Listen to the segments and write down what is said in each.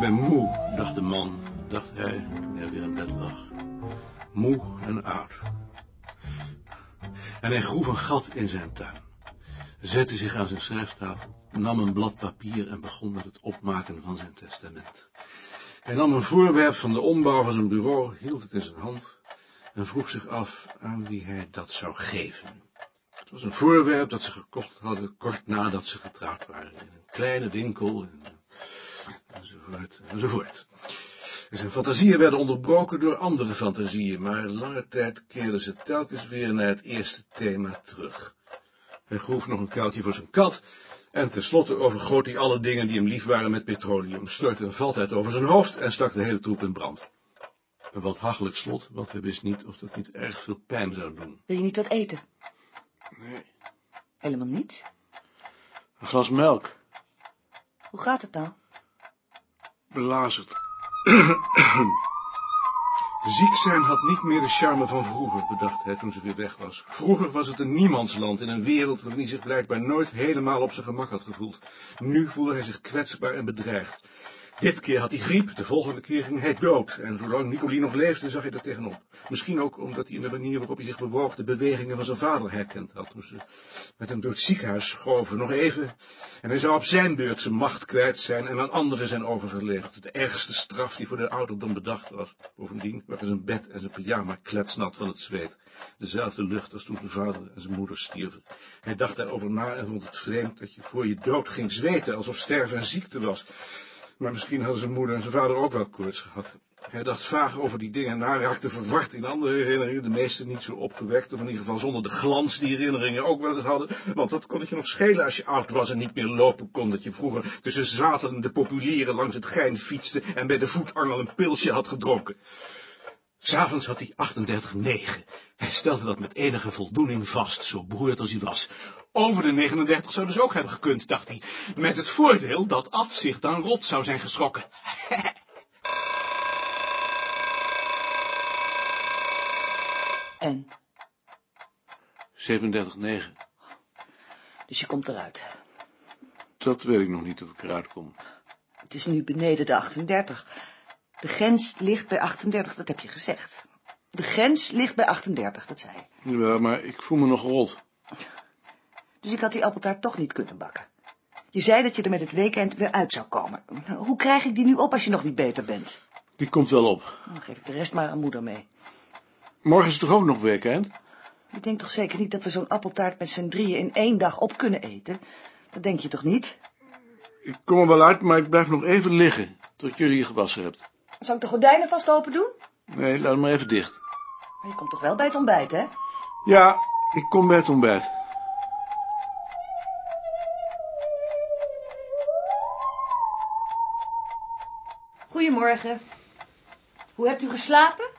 ben moe, dacht de man, dacht hij, toen hij weer in bed lag. Moe en oud. En hij groef een gat in zijn tuin, zette zich aan zijn schrijftafel, nam een blad papier en begon met het opmaken van zijn testament. Hij nam een voorwerp van de ombouw van zijn bureau, hield het in zijn hand en vroeg zich af aan wie hij dat zou geven. Het was een voorwerp dat ze gekocht hadden kort nadat ze getrouwd waren, in een kleine winkel in enzovoort, enzovoort. En zijn fantasieën werden onderbroken door andere fantasieën, maar lange tijd keerden ze telkens weer naar het eerste thema terug. Hij groef nog een kuiltje voor zijn kat, en tenslotte overgoot hij alle dingen die hem lief waren met petroleum, stortte een valtijd over zijn hoofd en stak de hele troep in brand. Een wat hachelijk slot, want hij wist niet of dat niet erg veel pijn zou doen. Wil je niet wat eten? Nee. Helemaal niet? Een glas melk. Hoe gaat het nou? Belazerd. Ziek zijn had niet meer de charme van vroeger, bedacht hij toen ze weer weg was. Vroeger was het een niemandsland in een wereld waarin hij zich blijkbaar nooit helemaal op zijn gemak had gevoeld. Nu voelde hij zich kwetsbaar en bedreigd. Dit keer had hij griep, de volgende keer ging hij dood. En zolang Nicolie nog leefde, zag hij er tegenop. Misschien ook omdat hij in de manier waarop hij zich bewoog de bewegingen van zijn vader herkend had. Toen ze met hem door het ziekenhuis schoven, nog even. En hij zou op zijn beurt zijn macht kwijt zijn en aan anderen zijn overgeleverd. De ergste straf die voor de ouderdom bedacht was. Bovendien waren zijn bed en zijn pyjama kletsnat van het zweet. Dezelfde lucht als toen zijn vader en zijn moeder stierven. Hij dacht daarover na en vond het vreemd dat je voor je dood ging zweten, alsof sterven een ziekte was. Maar misschien hadden zijn moeder en zijn vader ook wel koorts gehad. Hij dacht vaag over die dingen na, raakte verward in andere herinneringen, de meeste niet zo opgewekt, of in ieder geval zonder de glans die herinneringen ook wel eens hadden, want dat kon het je nog schelen als je oud was en niet meer lopen kon, dat je vroeger tussen zatelende populieren langs het gein fietste en bij de voetangel een pilsje had gedronken. S'avonds had hij 38,9. Hij stelde dat met enige voldoening vast, zo beroerd als hij was. Over de 39 zou dus ook hebben gekund, dacht hij. Met het voordeel dat Ad zich dan rot zou zijn geschrokken. En? 37,9. Dus je komt eruit. Dat weet ik nog niet of ik eruit kom. Het is nu beneden de 38. De grens ligt bij 38, dat heb je gezegd. De grens ligt bij 38, dat zei je. Ja, maar ik voel me nog rot. Dus ik had die appeltaart toch niet kunnen bakken. Je zei dat je er met het weekend weer uit zou komen. Hoe krijg ik die nu op als je nog niet beter bent? Die komt wel op. Dan geef ik de rest maar aan moeder mee. Morgen is toch ook nog weekend? Je denkt toch zeker niet dat we zo'n appeltaart met z'n drieën in één dag op kunnen eten? Dat denk je toch niet? Ik kom er wel uit, maar ik blijf nog even liggen, tot jullie je gewassen hebt. Zou ik de gordijnen vast open doen? Nee, laat hem maar even dicht. Maar je komt toch wel bij het ontbijt, hè? Ja, ik kom bij het ontbijt. Goedemorgen. Hoe hebt u geslapen?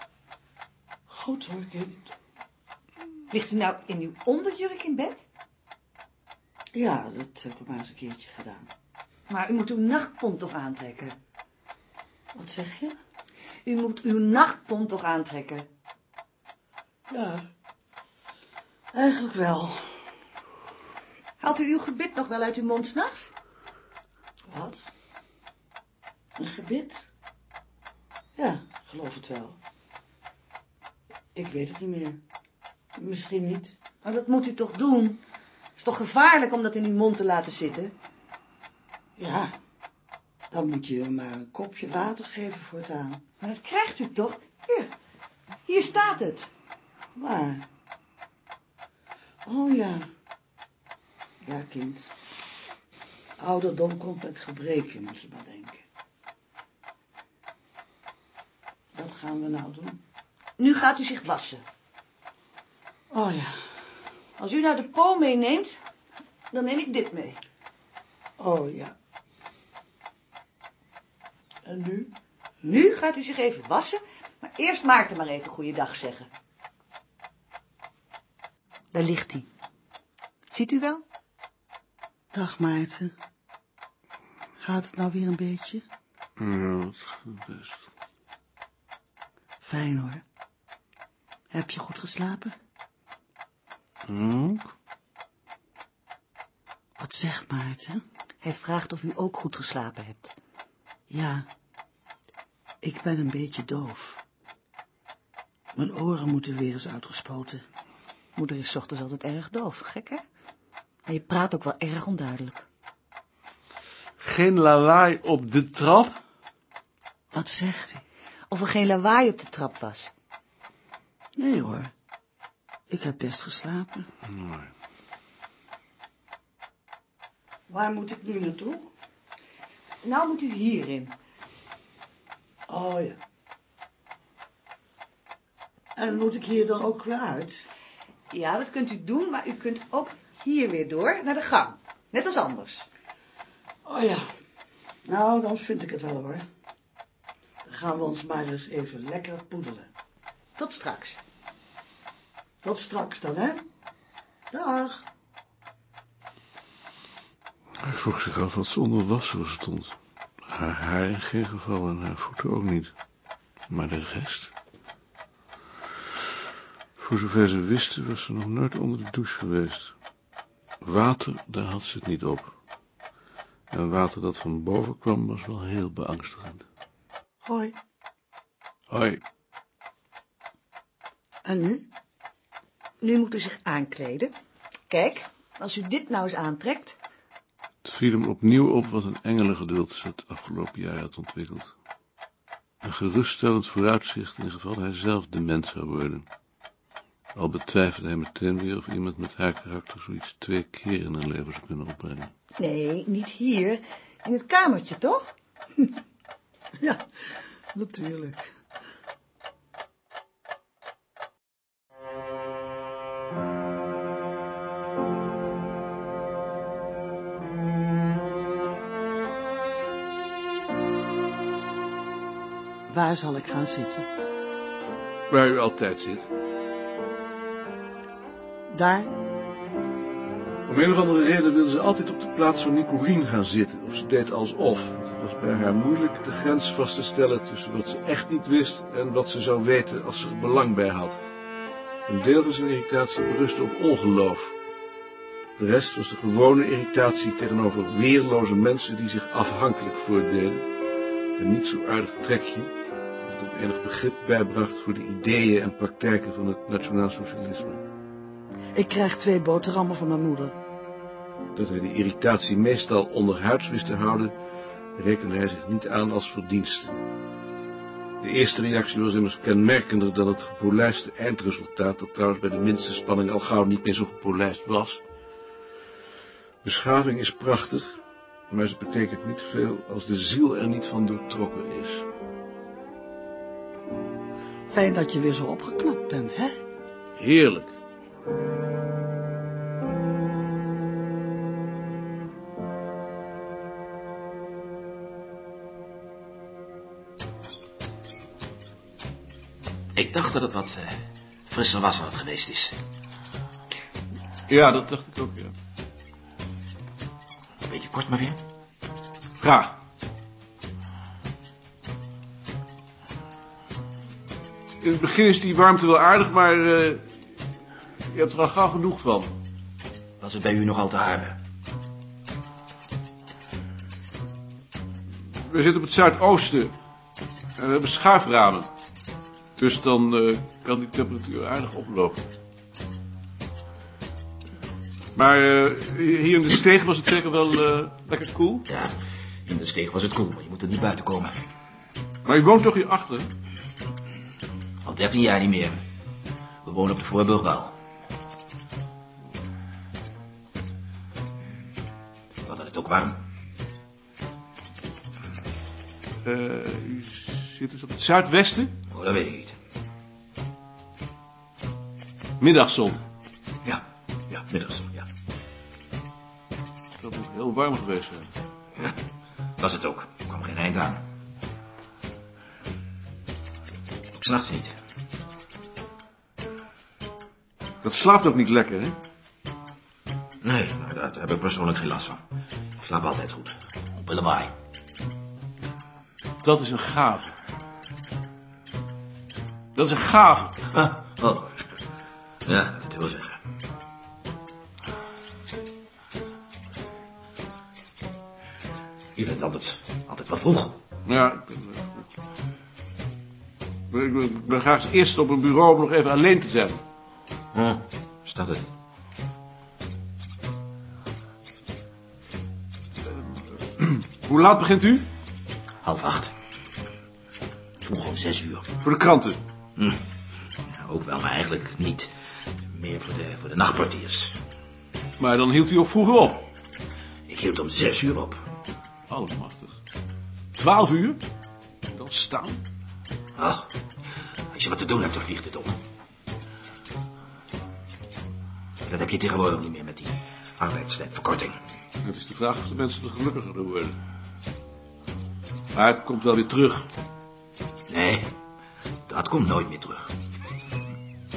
Goed hoor, kind. Ligt u nou in uw onderjurk in bed? Ja, dat heb ik maar eens een keertje gedaan. Maar u moet uw nachtpont toch aantrekken? Zeg je? U moet uw nachtpont toch aantrekken? Ja, eigenlijk wel. Haalt u uw gebit nog wel uit uw mond s'nachts? Wat? Een gebit? Ja, geloof het wel. Ik weet het niet meer. Misschien niet. Maar dat moet u toch doen? Het is toch gevaarlijk om dat in uw mond te laten zitten? Ja, dan moet je hem maar een kopje water geven voortaan. Maar dat krijgt u toch? Hier, hier staat het. Waar? Oh ja. Ja, kind. Ouderdom komt met gebreken, moet je maar denken. Wat gaan we nou doen? Nu gaat u zich wassen. Oh ja. Als u nou de po meeneemt, dan neem ik dit mee. Oh ja. En nu? Nu gaat u zich even wassen, maar eerst Maarten maar even goeiedag zeggen. Daar ligt hij. Ziet u wel? Dag Maarten. Gaat het nou weer een beetje? Ja, dat gaat best. Fijn hoor. Heb je goed geslapen? Hm? Wat zegt Maarten? Hij vraagt of u ook goed geslapen hebt. Ja, ik ben een beetje doof. Mijn oren moeten weer eens uitgespoten. Moeder is 's ochtends altijd erg doof, gek hè? En je praat ook wel erg onduidelijk. Geen lawaai op de trap? Wat zegt hij? Of er geen lawaai op de trap was. Nee hoor. Ik heb best geslapen. Nee. Waar moet ik nu naartoe? Nou moet u hierin. Oh ja. En moet ik hier dan ook weer uit? Ja, dat kunt u doen, maar u kunt ook hier weer door naar de gang. Net als anders. Oh ja. Nou, dan vind ik het wel hoor. Dan gaan we ons maar eens even lekker poedelen. Tot straks. Tot straks dan, hè? Dag. Hij vroeg zich af wat ze onder wassen stond. Haar haar in geen geval en haar voeten ook niet. Maar de rest... Voor zover ze wisten was ze nog nooit onder de douche geweest. Water, daar had ze het niet op. En water dat van boven kwam was wel heel beangstigend. Hoi. Hoi, En nu? Nu moet u zich aankleden. Kijk, als u dit nou eens aantrekt. Viel hem opnieuw op wat een engelengeduld ze het afgelopen jaar had ontwikkeld. Een geruststellend vooruitzicht in geval hij zelf dement zou worden. Al betwijfelde hij meteen weer of iemand met haar karakter zoiets twee keer in een leven zou kunnen opbrengen. Nee, niet hier. In het kamertje, toch? Ja, natuurlijk. Waar zal ik gaan zitten? Waar u altijd zit. Daar? Om een of andere reden wilde ze altijd op de plaats van Nicolien gaan zitten, of ze deed alsof. Het was bij haar moeilijk de grens vast te stellen tussen wat ze echt niet wist en wat ze zou weten als ze er belang bij had. Een deel van zijn irritatie berustte op ongeloof. De rest was de gewone irritatie tegenover weerloze mensen die zich afhankelijk voordeden. Een niet zo aardig trekje, dat hem enig begrip bijbracht voor de ideeën en praktijken van het nationaal socialisme. Ik krijg twee boterhammen van mijn moeder. Dat hij de irritatie meestal onderhuids wist te houden, rekende hij zich niet aan als verdienste. De eerste reactie was immers kenmerkender dan het gepolijste eindresultaat, dat trouwens bij de minste spanning al gauw niet meer zo gepolijst was. Beschaving is prachtig, maar ze betekent niet veel als de ziel er niet van doortrokken is. Fijn dat je weer zo opgeknapt bent, hè? Heerlijk. Ik dacht dat het wat eh, frisser was dan het geweest is. Ja, dat dacht ik ook, ja. Een beetje kort maar weer. Graag. In het begin is die warmte wel aardig, maar eh, je hebt er al gauw genoeg van. Was het bij u nog al te harde? We zitten op het zuidoosten en we hebben schuiframen. Dus dan eh, kan die temperatuur aardig oplopen. Maar eh, hier in de steeg was het zeker wel eh, lekker koel. Ja, in de steeg was het koel, maar je moet er niet buiten komen. Maar je woont toch hierachter? Al 13 jaar niet meer. We wonen op de Voorburg wel. Wat had het ook warm? Eh, u zit dus op het zuidwesten? Oh, dat weet ik niet. Middagzon. Ja, ja, middags, ja. Dat moet heel warm geweest zijn. ja. Was het ook. Er kwam geen eind aan. Ook s'nachts niet. Dat slaapt ook niet lekker, hè? Nee, maar daar heb ik persoonlijk geen last van. Ik slaap altijd goed. Op een lawaai. Dat is een gave. Dat is een gave. Ah, oh. Ja, dat wil zeggen. Je bent altijd, altijd wel vroeg. Ja, ik ben wel goed. Ik ben- ik ben graag eerst op een bureau om nog even alleen te zijn. Hm, staat het. Hoe laat begint u? Half acht. Vroeg om zes uur. Voor de kranten. Hm. Ja, ook wel, maar eigenlijk niet. Meer voor de, voor de nachtpartiers. Maar dan hield u ook vroeger op. Ik hield om zes uur op. Allemachtig. Twaalf uur? Dan staan. Oh, als je wat te doen hebt, dan vliegt het op. Dat heb je tegenwoordig niet meer met die arbeidstijdverkorting. Het is de vraag of de mensen er gelukkiger door worden. Maar het komt wel weer terug. Nee, dat komt nooit meer terug.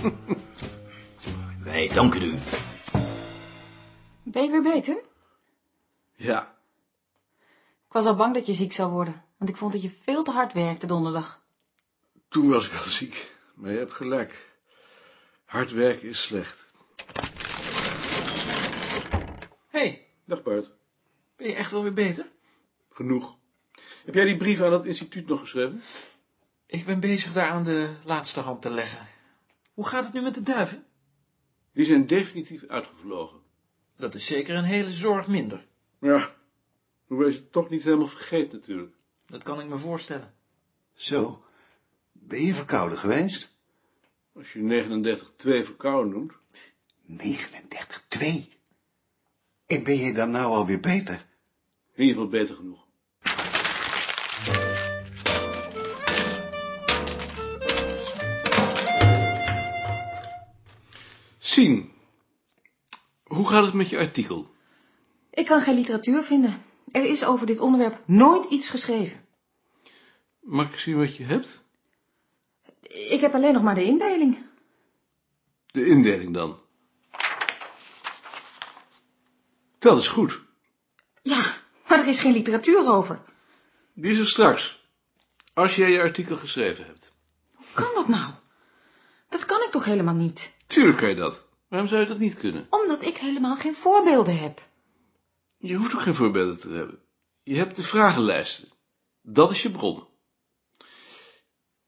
Wij danken u. Ben je weer beter? Ja. Ik was al bang dat je ziek zou worden, want ik vond dat je veel te hard werkte donderdag. Toen was ik al ziek. Maar je hebt gelijk. Hard werken is slecht. Hey, Dag Bart. ben je echt wel weer beter? Genoeg. Heb jij die brief aan het instituut nog geschreven? Ik ben bezig daar aan de laatste hand te leggen. Hoe gaat het nu met de duiven? Die zijn definitief uitgevlogen. Dat is zeker een hele zorg minder. Ja. Hoewel je het toch niet helemaal vergeet natuurlijk. Dat kan ik me voorstellen. Zo, ben je verkouden geweest? Als je 39-2 verkouden noemt. 39,2. En ben je dan nou alweer beter? In ieder geval beter genoeg. Sien, hoe gaat het met je artikel? Ik kan geen literatuur vinden. Er is over dit onderwerp nooit iets geschreven. Mag ik zien wat je hebt? Ik heb alleen nog maar de indeling. De indeling dan. Dat is goed. Ja, maar er is geen literatuur over. Die is er straks. Als jij je artikel geschreven hebt. Kan dat nou? Dat kan ik toch helemaal niet? Tuurlijk kan je dat. Waarom zou je dat niet kunnen? Omdat ik helemaal geen voorbeelden heb. Je hoeft ook geen voorbeelden te hebben. Je hebt de vragenlijsten. Dat is je bron.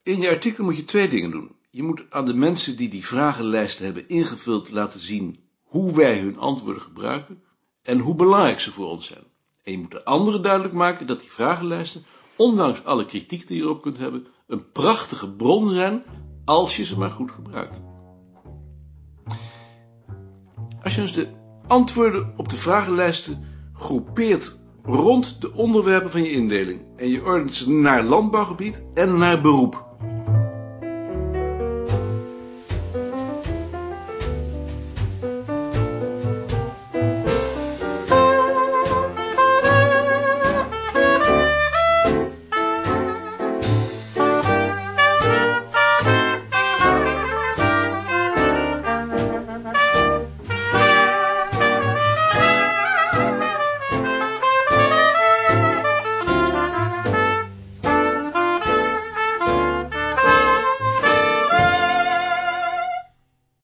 In je artikel moet je twee dingen doen. Je moet aan de mensen die die vragenlijsten hebben ingevuld laten zien hoe wij hun antwoorden gebruiken en hoe belangrijk ze voor ons zijn. En je moet de anderen duidelijk maken dat die vragenlijsten, ondanks alle kritiek die je erop kunt hebben, een prachtige bron zijn als je ze maar goed gebruikt. Als je dus de antwoorden op de vragenlijsten groepeert rond de onderwerpen van je indeling en je ordent ze naar landbouwgebied en naar beroep,